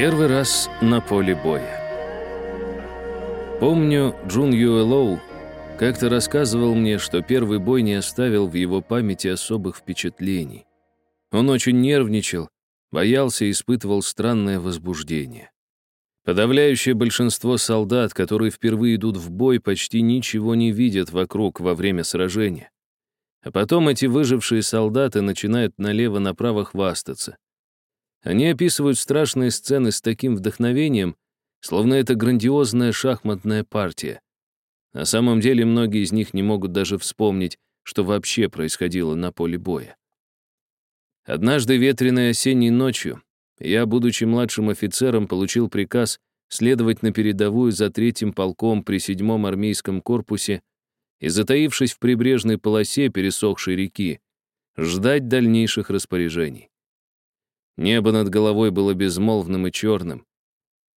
Первый раз на поле боя. Помню, Джун Юэлоу как-то рассказывал мне, что первый бой не оставил в его памяти особых впечатлений. Он очень нервничал, боялся и испытывал странное возбуждение. Подавляющее большинство солдат, которые впервые идут в бой, почти ничего не видят вокруг во время сражения. А потом эти выжившие солдаты начинают налево-направо хвастаться. Они описывают страшные сцены с таким вдохновением, словно это грандиозная шахматная партия. На самом деле многие из них не могут даже вспомнить, что вообще происходило на поле боя. Однажды ветреной осенней ночью я, будучи младшим офицером, получил приказ следовать на передовую за третьим полком при седьмом армейском корпусе и, затаившись в прибрежной полосе пересохшей реки, ждать дальнейших распоряжений. Небо над головой было безмолвным и черным.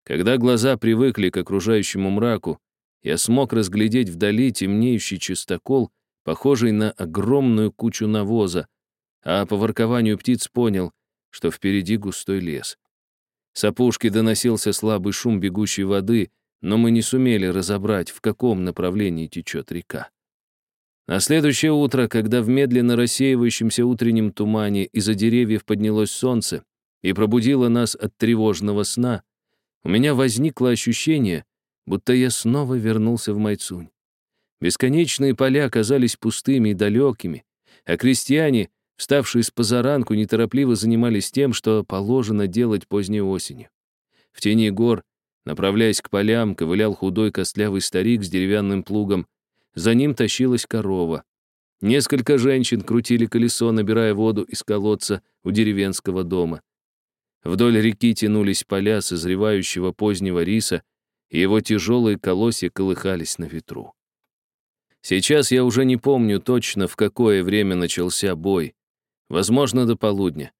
Когда глаза привыкли к окружающему мраку, я смог разглядеть вдали темнеющий чистокол, похожий на огромную кучу навоза, а по воркованию птиц понял, что впереди густой лес. С опушки доносился слабый шум бегущей воды, но мы не сумели разобрать, в каком направлении течет река. На следующее утро, когда в медленно рассеивающемся утреннем тумане из-за деревьев поднялось солнце и пробудило нас от тревожного сна, у меня возникло ощущение, будто я снова вернулся в Майцунь. Бесконечные поля оказались пустыми и далекими, а крестьяне Вставшие с позаранку неторопливо занимались тем, что положено делать поздней осенью. В тени гор, направляясь к полям, ковылял худой костлявый старик с деревянным плугом. За ним тащилась корова. Несколько женщин крутили колесо, набирая воду из колодца у деревенского дома. Вдоль реки тянулись поля созревающего позднего риса, и его тяжелые колосья колыхались на ветру. Сейчас я уже не помню точно, в какое время начался бой. Возможно, до полудня.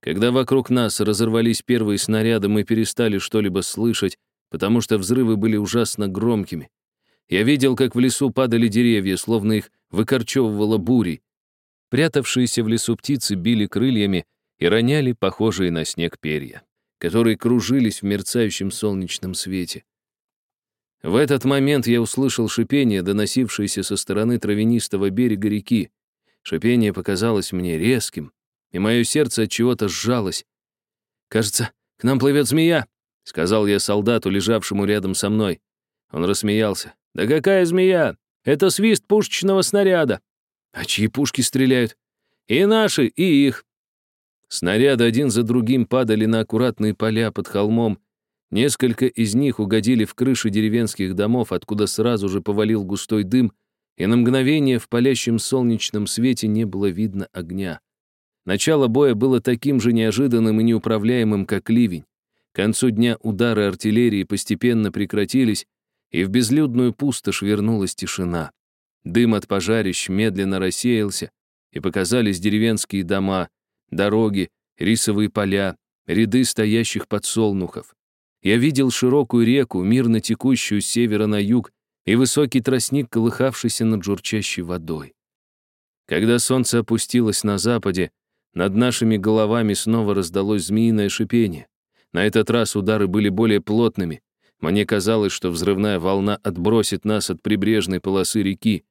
Когда вокруг нас разорвались первые снаряды, мы перестали что-либо слышать, потому что взрывы были ужасно громкими. Я видел, как в лесу падали деревья, словно их выкорчевывало бурей. Прятавшиеся в лесу птицы били крыльями и роняли похожие на снег перья, которые кружились в мерцающем солнечном свете. В этот момент я услышал шипение, доносившееся со стороны травянистого берега реки. Шипение показалось мне резким, и мое сердце от чего-то сжалось. «Кажется, к нам плывет змея», — сказал я солдату, лежавшему рядом со мной. Он рассмеялся. «Да какая змея? Это свист пушечного снаряда». «А чьи пушки стреляют?» «И наши, и их». Снаряды один за другим падали на аккуратные поля под холмом. Несколько из них угодили в крыши деревенских домов, откуда сразу же повалил густой дым — и на мгновение в палящем солнечном свете не было видно огня. Начало боя было таким же неожиданным и неуправляемым, как ливень. К концу дня удары артиллерии постепенно прекратились, и в безлюдную пустошь вернулась тишина. Дым от пожарищ медленно рассеялся, и показались деревенские дома, дороги, рисовые поля, ряды стоящих подсолнухов. Я видел широкую реку, мирно текущую с севера на юг, и высокий тростник, колыхавшийся над журчащей водой. Когда солнце опустилось на западе, над нашими головами снова раздалось змеиное шипение. На этот раз удары были более плотными. Мне казалось, что взрывная волна отбросит нас от прибрежной полосы реки.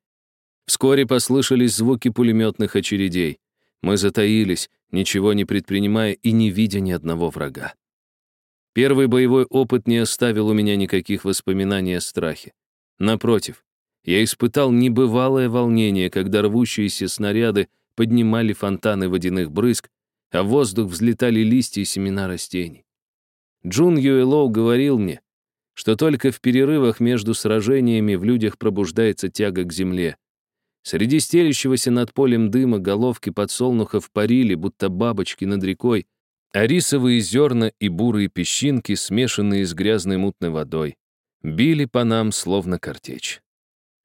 Вскоре послышались звуки пулеметных очередей. Мы затаились, ничего не предпринимая и не видя ни одного врага. Первый боевой опыт не оставил у меня никаких воспоминаний о страхе. Напротив, я испытал небывалое волнение, когда рвущиеся снаряды поднимали фонтаны водяных брызг, а в воздух взлетали листья и семена растений. Джун Юэлоу говорил мне, что только в перерывах между сражениями в людях пробуждается тяга к земле. Среди стелящегося над полем дыма головки подсолнухов парили, будто бабочки над рекой, а рисовые зерна и бурые песчинки, смешанные с грязной мутной водой били по нам словно картечь.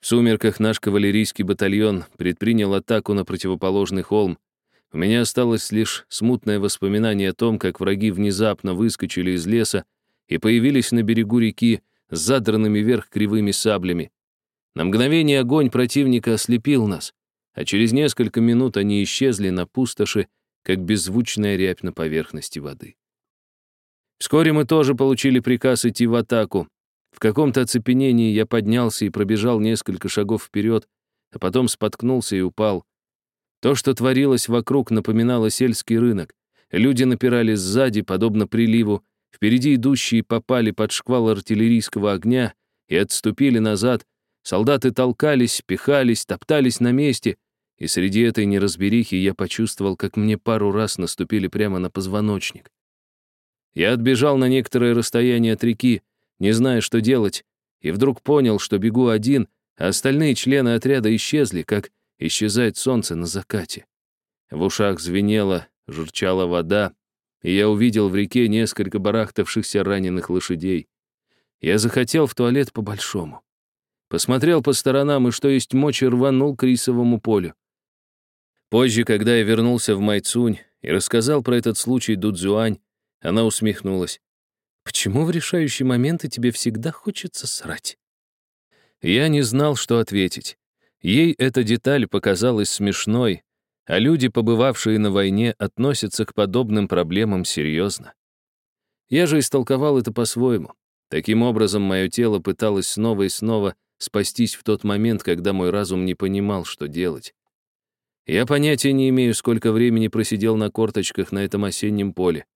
В сумерках наш кавалерийский батальон предпринял атаку на противоположный холм. У меня осталось лишь смутное воспоминание о том, как враги внезапно выскочили из леса и появились на берегу реки с задранными вверх кривыми саблями. На мгновение огонь противника ослепил нас, а через несколько минут они исчезли на пустоши, как беззвучная рябь на поверхности воды. Вскоре мы тоже получили приказ идти в атаку. В каком-то оцепенении я поднялся и пробежал несколько шагов вперед, а потом споткнулся и упал. То, что творилось вокруг, напоминало сельский рынок. Люди напирали сзади, подобно приливу, впереди идущие попали под шквал артиллерийского огня и отступили назад, солдаты толкались, пихались, топтались на месте, и среди этой неразберихи я почувствовал, как мне пару раз наступили прямо на позвоночник. Я отбежал на некоторое расстояние от реки, не зная, что делать, и вдруг понял, что бегу один, а остальные члены отряда исчезли, как исчезает солнце на закате. В ушах звенело, журчала вода, и я увидел в реке несколько барахтавшихся раненых лошадей. Я захотел в туалет по-большому. Посмотрел по сторонам и, что есть мочи, рванул к рисовому полю. Позже, когда я вернулся в Майцунь и рассказал про этот случай Дудзюань, она усмехнулась. «Почему в решающие моменты тебе всегда хочется срать?» Я не знал, что ответить. Ей эта деталь показалась смешной, а люди, побывавшие на войне, относятся к подобным проблемам серьезно. Я же истолковал это по-своему. Таким образом, мое тело пыталось снова и снова спастись в тот момент, когда мой разум не понимал, что делать. Я понятия не имею, сколько времени просидел на корточках на этом осеннем поле.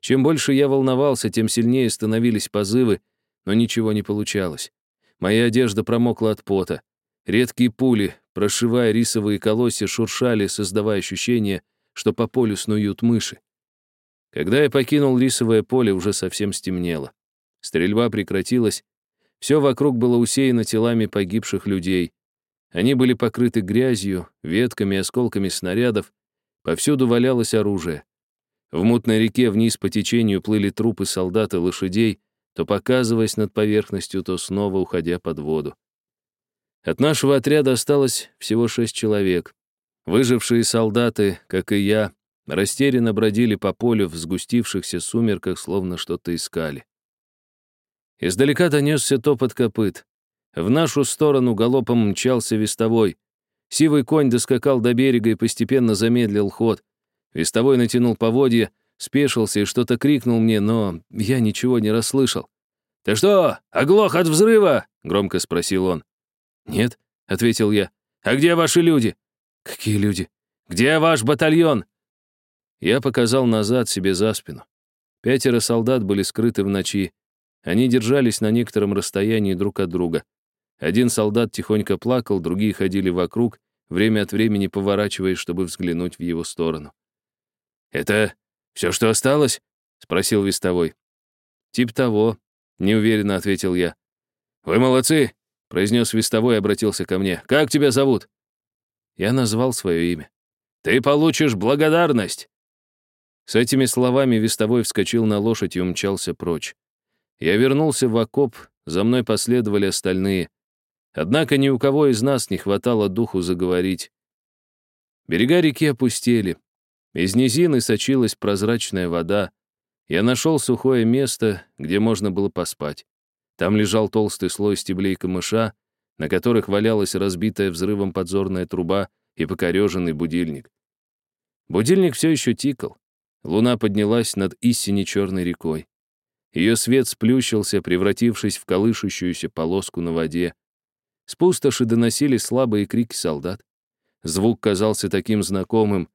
Чем больше я волновался, тем сильнее становились позывы, но ничего не получалось. Моя одежда промокла от пота. Редкие пули, прошивая рисовые колосья, шуршали, создавая ощущение, что по полю снуют мыши. Когда я покинул рисовое поле, уже совсем стемнело. Стрельба прекратилась. Все вокруг было усеяно телами погибших людей. Они были покрыты грязью, ветками, осколками снарядов. Повсюду валялось оружие. В мутной реке вниз по течению плыли трупы солдат и лошадей, то показываясь над поверхностью, то снова уходя под воду. От нашего отряда осталось всего шесть человек. Выжившие солдаты, как и я, растерянно бродили по полю в сгустившихся сумерках, словно что-то искали. Издалека донесся топот копыт. В нашу сторону галопом мчался вестовой. Сивый конь доскакал до берега и постепенно замедлил ход. Вестовой натянул поводья, спешился и что-то крикнул мне, но я ничего не расслышал. «Ты что, оглох от взрыва?» — громко спросил он. «Нет», — ответил я. «А где ваши люди?» «Какие люди?» «Где ваш батальон?» Я показал назад себе за спину. Пятеро солдат были скрыты в ночи. Они держались на некотором расстоянии друг от друга. Один солдат тихонько плакал, другие ходили вокруг, время от времени поворачиваясь, чтобы взглянуть в его сторону. «Это все, что осталось?» — спросил вестовой. «Тип того», — неуверенно ответил я. «Вы молодцы», — произнес вестовой и обратился ко мне. «Как тебя зовут?» Я назвал свое имя. «Ты получишь благодарность!» С этими словами вестовой вскочил на лошадь и умчался прочь. Я вернулся в окоп, за мной последовали остальные. Однако ни у кого из нас не хватало духу заговорить. Берега реки опустели. Из низины сочилась прозрачная вода. Я нашел сухое место, где можно было поспать. Там лежал толстый слой стеблей камыша, на которых валялась разбитая взрывом подзорная труба и покореженный будильник. Будильник все еще тикал. Луна поднялась над истине черной рекой. Ее свет сплющился, превратившись в колышущуюся полоску на воде. С пустоши доносились слабые крики солдат. Звук казался таким знакомым.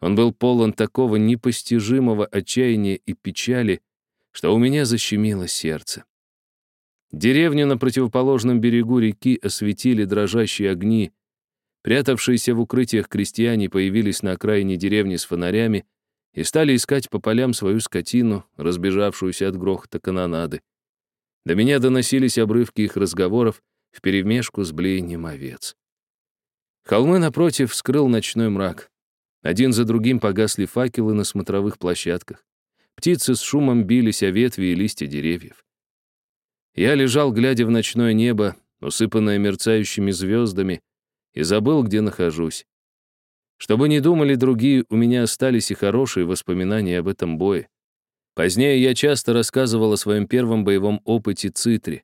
Он был полон такого непостижимого отчаяния и печали, что у меня защемило сердце. Деревню на противоположном берегу реки осветили дрожащие огни. Прятавшиеся в укрытиях крестьяне появились на окраине деревни с фонарями и стали искать по полям свою скотину, разбежавшуюся от грохота канонады. До меня доносились обрывки их разговоров, вперемешку с блеянием овец. Холмы напротив скрыл ночной мрак. Один за другим погасли факелы на смотровых площадках. Птицы с шумом бились о ветви и листья деревьев. Я лежал, глядя в ночное небо, усыпанное мерцающими звездами, и забыл, где нахожусь. Чтобы не думали другие, у меня остались и хорошие воспоминания об этом бое. Позднее я часто рассказывал о своем первом боевом опыте Цитри.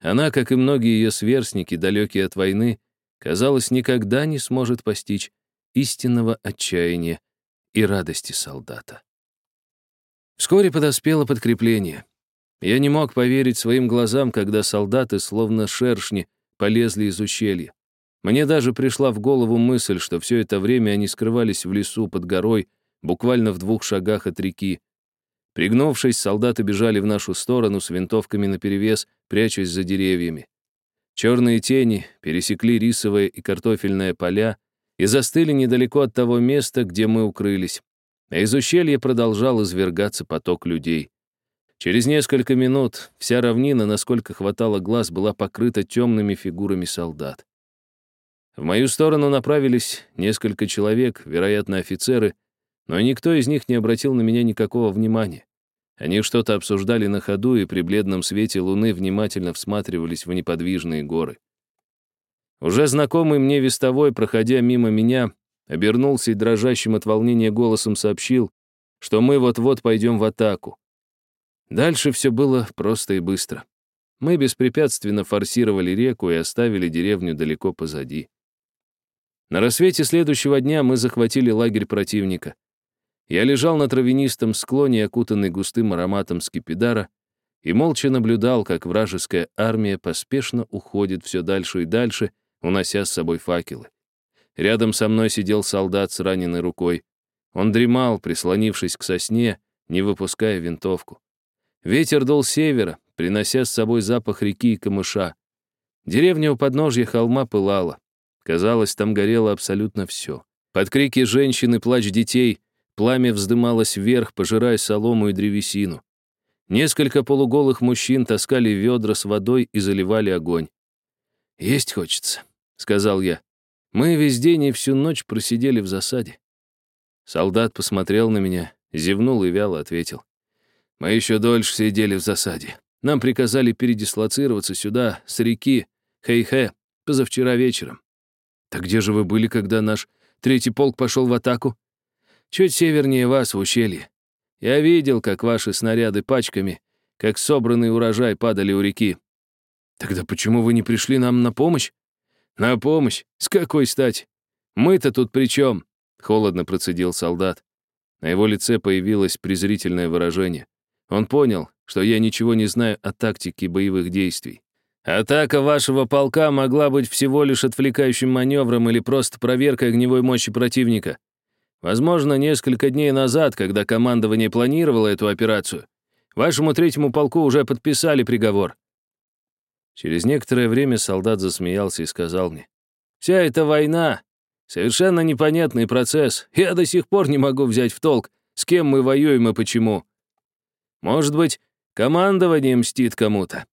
Она, как и многие ее сверстники, далекие от войны, казалось, никогда не сможет постичь истинного отчаяния и радости солдата. Вскоре подоспело подкрепление. Я не мог поверить своим глазам, когда солдаты, словно шершни, полезли из ущелья. Мне даже пришла в голову мысль, что все это время они скрывались в лесу под горой, буквально в двух шагах от реки. Пригнувшись, солдаты бежали в нашу сторону с винтовками наперевес, прячась за деревьями. Черные тени пересекли рисовые и картофельные поля и застыли недалеко от того места, где мы укрылись. А из ущелья продолжал извергаться поток людей. Через несколько минут вся равнина, насколько хватало глаз, была покрыта темными фигурами солдат. В мою сторону направились несколько человек, вероятно, офицеры, но никто из них не обратил на меня никакого внимания. Они что-то обсуждали на ходу и при бледном свете луны внимательно всматривались в неподвижные горы. Уже знакомый мне вестовой, проходя мимо меня, обернулся и дрожащим от волнения голосом сообщил, что мы вот-вот пойдем в атаку. Дальше все было просто и быстро. Мы беспрепятственно форсировали реку и оставили деревню далеко позади. На рассвете следующего дня мы захватили лагерь противника. Я лежал на травянистом склоне, окутанный густым ароматом скипидара, и молча наблюдал, как вражеская армия поспешно уходит все дальше и дальше, унося с собой факелы. Рядом со мной сидел солдат с раненой рукой. Он дремал, прислонившись к сосне, не выпуская винтовку. Ветер дул севера, принося с собой запах реки и камыша. Деревня у подножья холма пылала. Казалось, там горело абсолютно все. Под крики женщин и плач детей пламя вздымалось вверх, пожирая солому и древесину. Несколько полуголых мужчин таскали ведра с водой и заливали огонь. «Есть хочется», — сказал я. «Мы весь день и всю ночь просидели в засаде». Солдат посмотрел на меня, зевнул и вяло ответил. Мы еще дольше сидели в засаде. Нам приказали передислоцироваться сюда, с реки Хейхе, позавчера вечером. Так где же вы были, когда наш третий полк пошел в атаку? Чуть севернее вас, в ущелье. Я видел, как ваши снаряды пачками, как собранный урожай падали у реки. Тогда почему вы не пришли нам на помощь? На помощь? С какой стати? Мы-то тут при чем? Холодно процедил солдат. На его лице появилось презрительное выражение. Он понял, что я ничего не знаю о тактике боевых действий. Атака вашего полка могла быть всего лишь отвлекающим маневром или просто проверкой огневой мощи противника. Возможно, несколько дней назад, когда командование планировало эту операцию, вашему третьему полку уже подписали приговор. Через некоторое время солдат засмеялся и сказал мне, «Вся эта война — совершенно непонятный процесс. Я до сих пор не могу взять в толк, с кем мы воюем и почему. Может быть, командование мстит кому-то?»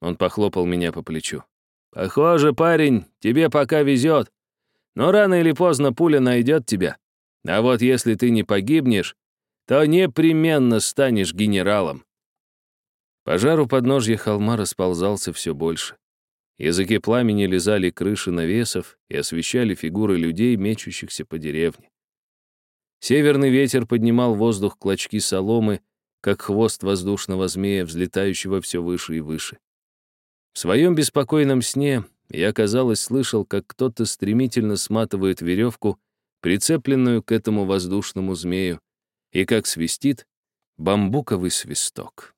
Он похлопал меня по плечу. «Похоже, парень, тебе пока везет. Но рано или поздно пуля найдет тебя. А вот если ты не погибнешь, то непременно станешь генералом». Пожар у подножья холма расползался все больше. Языки пламени лизали крыши навесов и освещали фигуры людей, мечущихся по деревне. Северный ветер поднимал воздух клочки соломы, как хвост воздушного змея, взлетающего все выше и выше. В своем беспокойном сне я, казалось, слышал, как кто-то стремительно сматывает веревку, прицепленную к этому воздушному змею, и как свистит бамбуковый свисток.